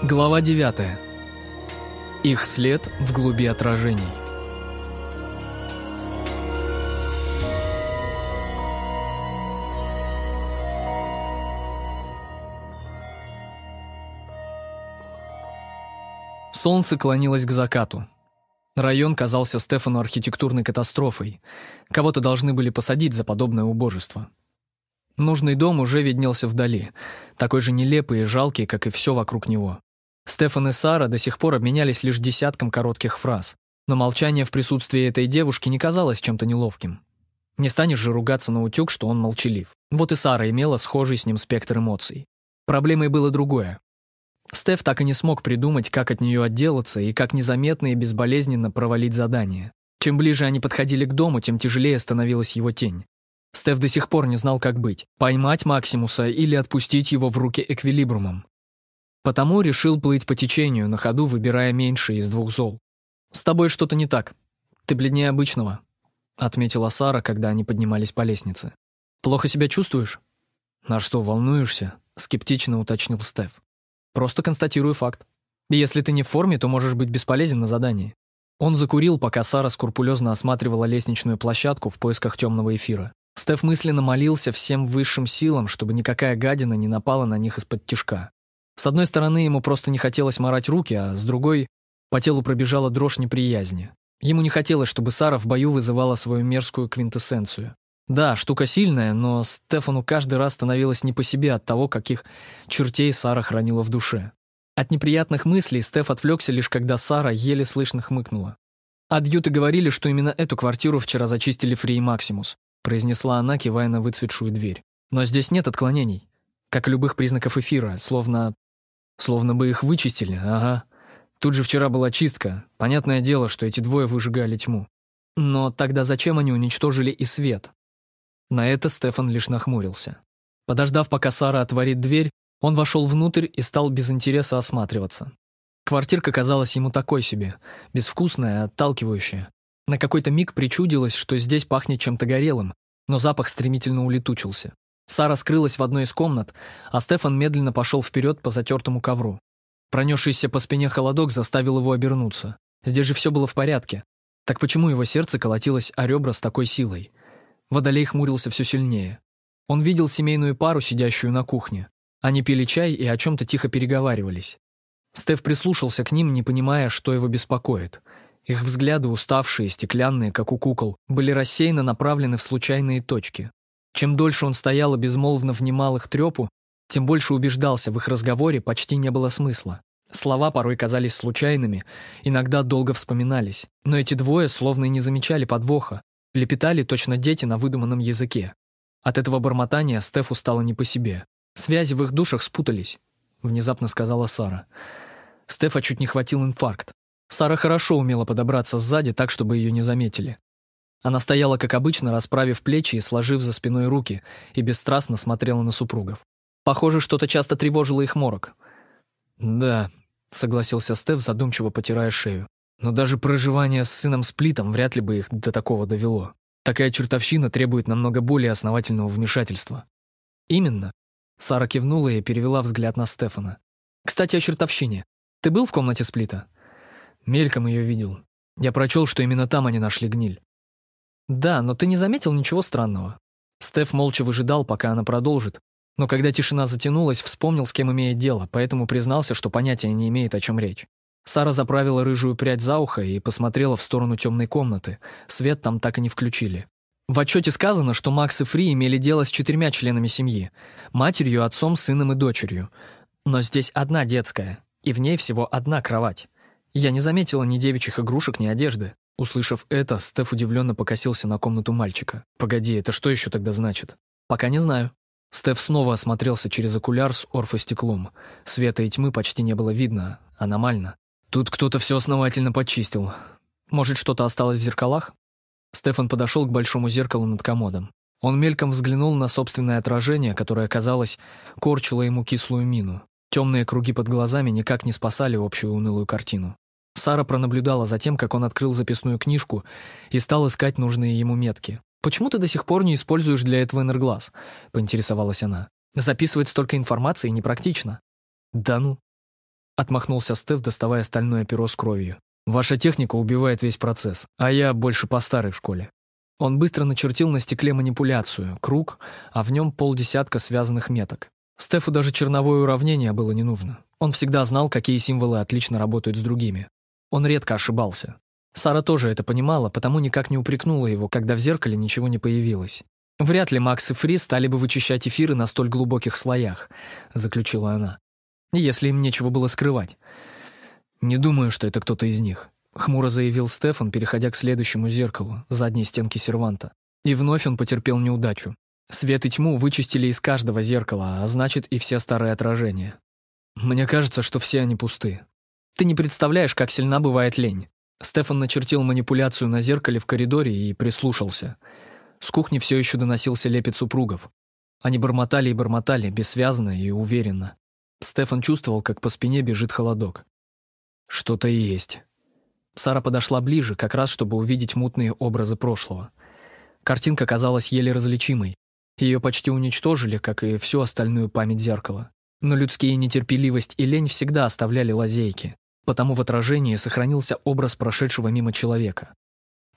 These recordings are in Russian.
Глава 9. Их след в глуби отражений. Солнце клонилось к закату. Район казался Стефану архитектурной катастрофой. Кого-то должны были посадить за подобное убожество. Нужный дом уже виднелся вдали, такой же нелепый и жалкий, как и все вокруг него. Стефан и Сара до сих пор обменялись лишь десятком коротких фраз, но молчание в присутствии этой девушки не казалось чем-то неловким. Не станешь же ругаться на утюг, что он молчалив. Вот и Сара имела схожий с ним спектр эмоций. Проблемой было другое. Стеф так и не смог придумать, как от нее отделаться и как незаметно и безболезненно провалить задание. Чем ближе они подходили к дому, тем тяжелее становилась его тень. Стеф до сих пор не знал, как быть — поймать Максимуса или отпустить его в руки эквилибрумом. Потому решил плыть по течению, на ходу выбирая меньшее из двух зол. «С тобой что-то не так. Ты бледнее обычного», — отметила Сара, когда они поднимались по лестнице. «Плохо себя чувствуешь?» «На что, волнуешься?» — скептично уточнил Стеф. «Просто констатирую факт. Если ты не в форме, то можешь быть бесполезен на задании». Он закурил, пока Сара скрупулезно осматривала лестничную площадку в поисках темного эфира. Стеф мысленно молился всем высшим силам, чтобы никакая гадина не напала на них из-под тишка. С одной стороны, ему просто не хотелось морать руки, а с другой — по телу пробежала дрожь неприязни. Ему не хотелось, чтобы Сара в бою вызывала свою мерзкую квинтэссенцию. Да, штука сильная, но Стефану каждый раз становилось не по себе от того, каких чертей Сара хранила в душе. От неприятных мыслей Стеф отвлекся лишь когда Сара еле слышно хмыкнула. «Адъюты говорили, что именно эту квартиру вчера зачистили Фри и Максимус», произнесла она, кивая на выцветшую дверь. «Но здесь нет отклонений, как и любых признаков эфира, словно Словно бы их вычистили, ага. Тут же вчера была чистка. Понятное дело, что эти двое выжигали тьму. Но тогда зачем они уничтожили и свет? На это Стефан лишь нахмурился. Подождав, пока Сара отворит дверь, он вошел внутрь и стал без интереса осматриваться. Квартирка казалась ему такой себе, безвкусная, отталкивающая. На какой-то миг причудилось, что здесь пахнет чем-то горелым, но запах стремительно улетучился. Сара скрылась в одной из комнат, а Стефан медленно пошел вперед по затертому ковру. Пронесшийся по спине холодок заставил его обернуться. Здесь же все было в порядке. Так почему его сердце колотилось о ребра с такой силой? Водолей хмурился все сильнее. Он видел семейную пару, сидящую на кухне. Они пили чай и о чем-то тихо переговаривались. Стеф прислушался к ним, не понимая, что его беспокоит. Их взгляды, уставшие, стеклянные, как у кукол, были рассеянно направлены в случайные точки. Чем дольше он стоял и безмолвно внимал их трепу, тем больше убеждался, в их разговоре почти не было смысла. Слова порой казались случайными, иногда долго вспоминались, но эти двое словно и не замечали подвоха, лепетали точно дети на выдуманном языке. От этого бормотания Стефу стало не по себе. Связи в их душах спутались, внезапно сказала Сара. Стефа чуть не хватил инфаркт. Сара хорошо умела подобраться сзади так, чтобы ее не заметили. Она стояла, как обычно, расправив плечи и сложив за спиной руки, и бесстрастно смотрела на супругов. Похоже, что-то часто тревожило их морок. «Да», — согласился Стеф, задумчиво потирая шею. «Но даже проживание с сыном Сплитом вряд ли бы их до такого довело. Такая чертовщина требует намного более основательного вмешательства». «Именно». Сара кивнула и перевела взгляд на Стефана. «Кстати, о чертовщине. Ты был в комнате Сплита?» Мельком ее видел. Я прочел, что именно там они нашли гниль. «Да, но ты не заметил ничего странного». Стеф молча выжидал, пока она продолжит, но когда тишина затянулась, вспомнил, с кем имеет дело, поэтому признался, что понятия не имеет, о чем речь. Сара заправила рыжую прядь за ухо и посмотрела в сторону темной комнаты. Свет там так и не включили. В отчете сказано, что Макс и Фри имели дело с четырьмя членами семьи. Матерью, отцом, сыном и дочерью. Но здесь одна детская, и в ней всего одна кровать. Я не заметила ни девичьих игрушек, ни одежды. Услышав это, Стеф удивленно покосился на комнату мальчика. «Погоди, это что еще тогда значит?» «Пока не знаю». Стеф снова осмотрелся через окуляр с орфостеклом. Света и тьмы почти не было видно. Аномально. Тут кто-то все основательно почистил. Может, что-то осталось в зеркалах? Стефан подошел к большому зеркалу над комодом. Он мельком взглянул на собственное отражение, которое, казалось, корчило ему кислую мину. Темные круги под глазами никак не спасали общую унылую картину. Сара пронаблюдала за тем, как он открыл записную книжку и стал искать нужные ему метки. «Почему ты до сих пор не используешь для этого энерглаз?» — поинтересовалась она. «Записывать столько информации непрактично». «Да ну». Отмахнулся Стеф, доставая стальное перо с кровью. «Ваша техника убивает весь процесс, а я больше по старой школе». Он быстро начертил на стекле манипуляцию, круг, а в нем полдесятка связанных меток. Стефу даже черновое уравнение было не нужно. Он всегда знал, какие символы отлично работают с другими. Он редко ошибался. Сара тоже это понимала, потому никак не упрекнула его, когда в зеркале ничего не появилось. «Вряд ли Макс и Фри стали бы вычищать эфиры на столь глубоких слоях», — заключила она. «Если им нечего было скрывать». «Не думаю, что это кто-то из них», — хмуро заявил Стефан, переходя к следующему зеркалу, задней стенки серванта. И вновь он потерпел неудачу. Свет и тьму вычистили из каждого зеркала, а значит и все старые отражения. Мне кажется, что все они пусты. Ты не представляешь, как сильна бывает лень. Стефан начертил манипуляцию на зеркале в коридоре и прислушался. С кухни все еще доносился лепет супругов. Они бормотали и бормотали, бессвязно и уверенно. Стефан чувствовал, как по спине бежит холодок. Что-то есть. Сара подошла ближе, как раз чтобы увидеть мутные образы прошлого. Картинка казалась еле различимой. Ее почти уничтожили, как и всю остальную память зеркала. Но людские нетерпеливость и лень всегда оставляли лазейки, потому в отражении сохранился образ прошедшего мимо человека.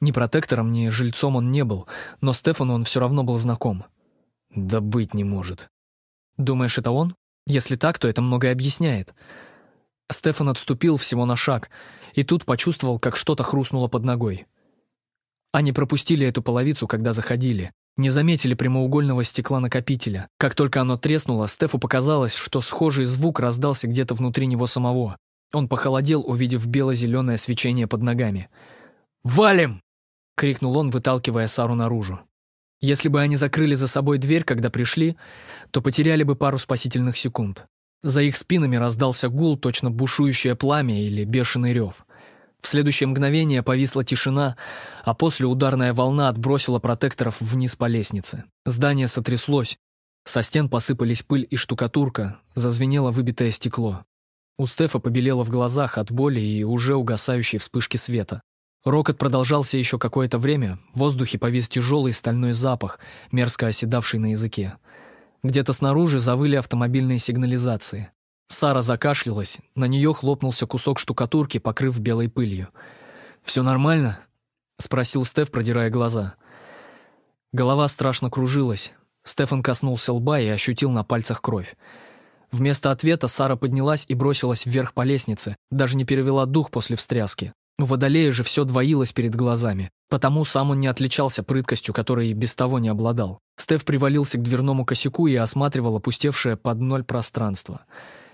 Ни протектором, ни жильцом он не был, но Стефану он все равно был знаком. Да быть не может. Думаешь, это он? Если так, то это многое объясняет. Стефан отступил всего на шаг, и тут почувствовал, как что-то хрустнуло под ногой. Они пропустили эту половицу, когда заходили. Не заметили прямоугольного стекла накопителя. Как только оно треснуло, Стефу показалось, что схожий звук раздался где-то внутри него самого. Он похолодел, увидев бело-зеленое свечение под ногами. «Валим!» — крикнул он, выталкивая Сару наружу. Если бы они закрыли за собой дверь, когда пришли, то потеряли бы пару спасительных секунд. За их спинами раздался гул, точно бушующее пламя или бешеный рев. В следующее мгновение повисла тишина, а после ударная волна отбросила протекторов вниз по лестнице. Здание сотряслось. Со стен посыпались пыль и штукатурка, зазвенело выбитое стекло. У Стефа побелело в глазах от боли и уже угасающей вспышки света. Рокот продолжался еще какое-то время, в воздухе повис тяжелый стальной запах, мерзко оседавший на языке. Где-то снаружи завыли автомобильные сигнализации. Сара закашлялась, на нее хлопнулся кусок штукатурки, покрыв белой пылью. «Все нормально?» — спросил Стеф, продирая глаза. Голова страшно кружилась. Стефан коснулся лба и ощутил на пальцах кровь. Вместо ответа Сара поднялась и бросилась вверх по лестнице, даже не перевела дух после встряски. У Водолея же все двоилось перед глазами, потому сам он не отличался прыткостью, которой и без того не обладал. Стеф привалился к дверному косяку и осматривал опустевшее под ноль пространство —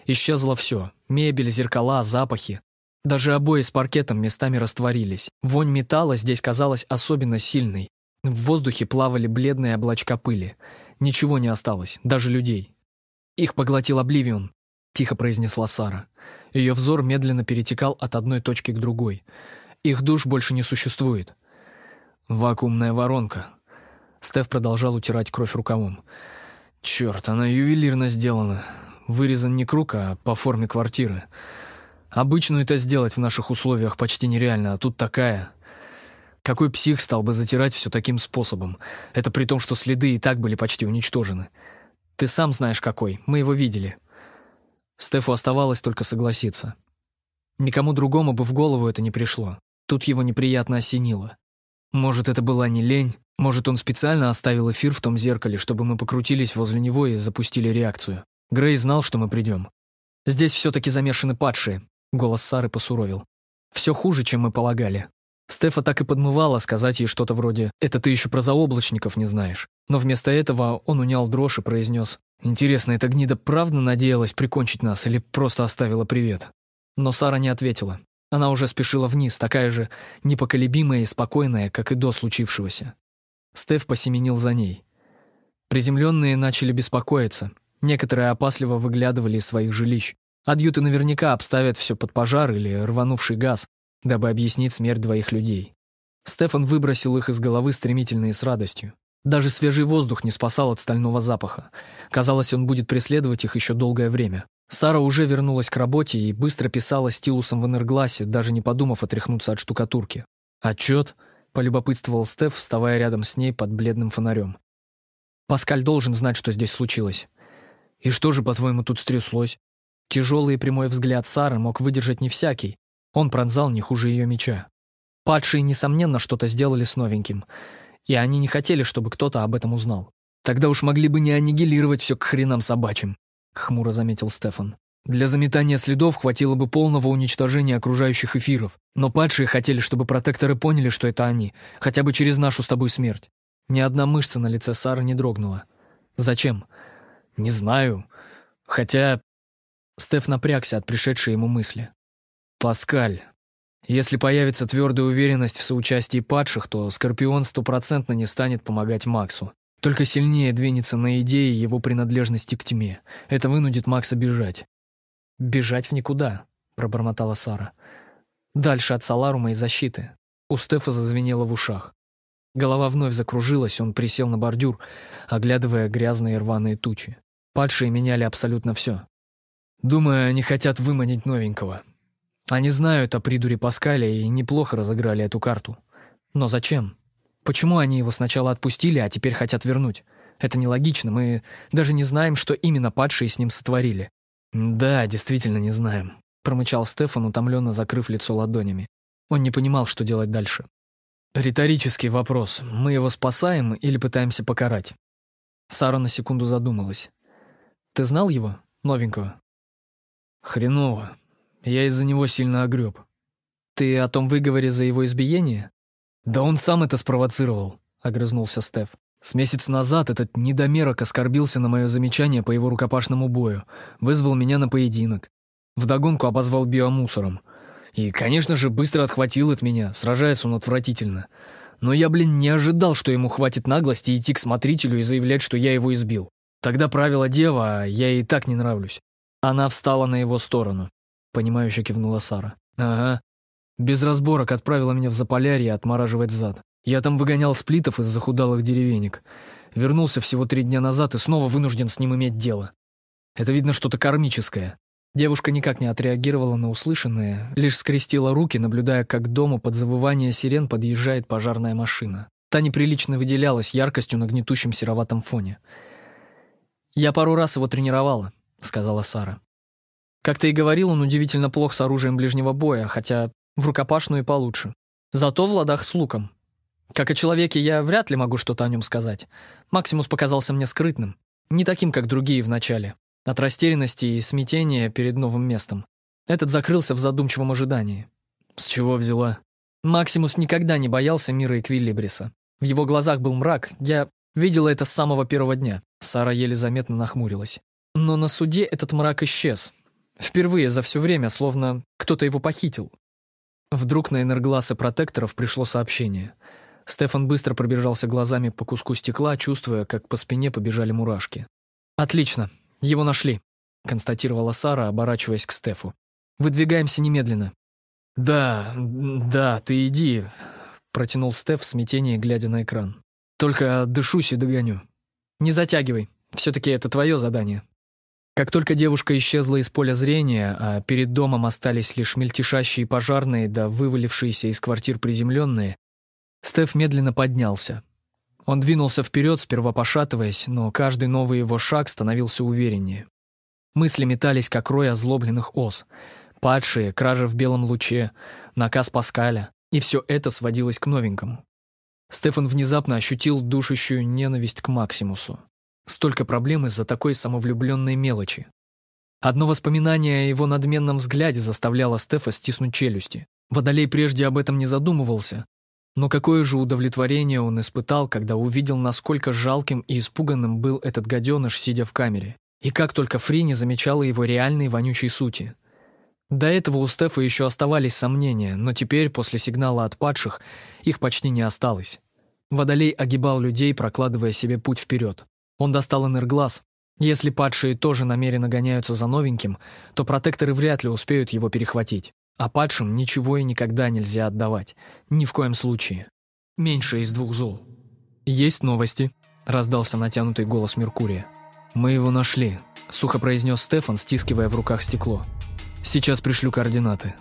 Исчезло все — мебель, зеркала, запахи. Даже обои с паркетом местами растворились. Вонь металла здесь казалась особенно сильной. В воздухе плавали бледные облачка пыли. Ничего не осталось, даже людей. «Их поглотил Обливион», — тихо произнесла Сара. Ее взор медленно перетекал от одной точки к другой. Их душ больше не существует. «Вакуумная воронка». Стеф продолжал утирать кровь рукавом. «Черт, она ювелирно сделана. Вырезан не круг, а по форме квартиры. Обычно это сделать в наших условиях почти нереально, а тут такая. Какой псих стал бы затирать все таким способом? Это при том, что следы и так были почти уничтожены. Ты сам знаешь какой, мы его видели. Стефу оставалось только согласиться. Никому другому бы в голову это не пришло. Тут его неприятно осенило. Может, это была не лень, может, он специально оставил эфир в том зеркале, чтобы мы покрутились возле него и запустили реакцию. Грей знал, что мы придем. Здесь все-таки замешаны падшие. Голос Сары посуровил. Все хуже, чем мы полагали. Стефа так и подмывала сказать ей что-то вроде «Это ты еще про заоблачников не знаешь». Но вместо этого он унял дрожь и произнес «Интересно, эта гнида правда надеялась прикончить нас или просто оставила привет?» Но Сара не ответила. Она уже спешила вниз, такая же непоколебимая и спокойная, как и до случившегося. Стеф посеменил за ней. Приземленные начали беспокоиться, Некоторые опасливо выглядывали из своих жилищ. Адъюты наверняка обставят все под пожар или рванувший газ, дабы объяснить смерть двоих людей. Стефан выбросил их из головы стремительно и с радостью. Даже свежий воздух не спасал от стального запаха. Казалось, он будет преследовать их еще долгое время. Сара уже вернулась к работе и быстро писала стилусом в энергласе, даже не подумав отряхнуться от штукатурки. «Отчет?» — полюбопытствовал Стеф, вставая рядом с ней под бледным фонарем. «Паскаль должен знать, что здесь случилось. И что же, по-твоему, тут стряслось? Тяжелый и прямой взгляд Сары мог выдержать не всякий. Он пронзал не хуже ее меча. Падшие, несомненно, что-то сделали с новеньким. И они не хотели, чтобы кто-то об этом узнал. Тогда уж могли бы не аннигилировать все к хренам собачьим, хмуро заметил Стефан. Для заметания следов хватило бы полного уничтожения окружающих эфиров, но падшие хотели, чтобы протекторы поняли, что это они, хотя бы через нашу с тобой смерть. Ни одна мышца на лице Сары не дрогнула. Зачем? Не знаю. Хотя Стеф напрягся от пришедшей ему мысли. «Паскаль, если появится твердая уверенность в соучастии падших, то Скорпион стопроцентно не станет помогать Максу. Только сильнее двинется на идее его принадлежности к тьме. Это вынудит Макса бежать». «Бежать в никуда», — пробормотала Сара. «Дальше от Саларума и защиты». У Стефа зазвенело в ушах. Голова вновь закружилась, он присел на бордюр, оглядывая грязные рваные тучи. Падшие меняли абсолютно все. Думаю, они хотят выманить новенького. Они знают о придуре Паскаля и неплохо разыграли эту карту. Но зачем? Почему они его сначала отпустили, а теперь хотят вернуть? Это нелогично, мы даже не знаем, что именно падшие с ним сотворили. Да, действительно не знаем, промычал Стефан, утомленно закрыв лицо ладонями. Он не понимал, что делать дальше. Риторический вопрос. Мы его спасаем или пытаемся покарать? Сара на секунду задумалась. Ты знал его, новенького? Хреново. Я из-за него сильно огреб. Ты о том выговоре за его избиение? Да он сам это спровоцировал, огрызнулся Стеф. С месяц назад этот недомерок оскорбился на мое замечание по его рукопашному бою, вызвал меня на поединок. Вдогонку обозвал биомусором. И, конечно же, быстро отхватил от меня, сражается он отвратительно. Но я, блин, не ожидал, что ему хватит наглости идти к смотрителю и заявлять, что я его избил. Тогда правила дева, а я ей так не нравлюсь. Она встала на его сторону. Понимающе кивнула Сара. Ага. Без разборок отправила меня в Заполярье отмораживать зад. Я там выгонял сплитов из захудалых деревенек. Вернулся всего три дня назад и снова вынужден с ним иметь дело. Это видно что-то кармическое. Девушка никак не отреагировала на услышанное, лишь скрестила руки, наблюдая, как к дому под завывание сирен подъезжает пожарная машина. Та неприлично выделялась яркостью на гнетущем сероватом фоне. «Я пару раз его тренировала», — сказала Сара. «Как ты и говорил, он удивительно плох с оружием ближнего боя, хотя в рукопашную и получше. Зато в ладах с луком. Как о человеке я вряд ли могу что-то о нем сказать. Максимус показался мне скрытным, не таким, как другие в начале, от растерянности и смятения перед новым местом. Этот закрылся в задумчивом ожидании. С чего взяла? Максимус никогда не боялся мира Эквилибриса. В его глазах был мрак, я видела это с самого первого дня. Сара еле заметно нахмурилась. Но на суде этот мрак исчез. Впервые за все время, словно кто-то его похитил. Вдруг на энергласы протекторов пришло сообщение. Стефан быстро пробежался глазами по куску стекла, чувствуя, как по спине побежали мурашки. «Отлично, его нашли», — констатировала Сара, оборачиваясь к Стефу. «Выдвигаемся немедленно». «Да, да, ты иди», — протянул Стеф в смятении, глядя на экран. «Только дышусь и догоню». «Не затягивай, все-таки это твое задание». Как только девушка исчезла из поля зрения, а перед домом остались лишь мельтешащие пожарные да вывалившиеся из квартир приземленные, Стеф медленно поднялся. Он двинулся вперед, сперва пошатываясь, но каждый новый его шаг становился увереннее. Мысли метались, как рой озлобленных ос. Падшие, кража в белом луче, наказ Паскаля. И все это сводилось к новенькому. Стефан внезапно ощутил душащую ненависть к Максимусу. Столько проблем из-за такой самовлюбленной мелочи. Одно воспоминание о его надменном взгляде заставляло Стефа стиснуть челюсти. Водолей прежде об этом не задумывался, но какое же удовлетворение он испытал, когда увидел, насколько жалким и испуганным был этот гаденыш, сидя в камере. И как только Фри не замечала его реальной вонючей сути. До этого у Стефа еще оставались сомнения, но теперь, после сигнала от падших, их почти не осталось. Водолей огибал людей, прокладывая себе путь вперед. Он достал энерглаз. Если падшие тоже намеренно гоняются за новеньким, то протекторы вряд ли успеют его перехватить. А падшим ничего и никогда нельзя отдавать. Ни в коем случае. Меньше из двух зол. «Есть новости», — раздался натянутый голос Меркурия. «Мы его нашли», — сухо произнес Стефан, стискивая в руках стекло. «Сейчас пришлю координаты».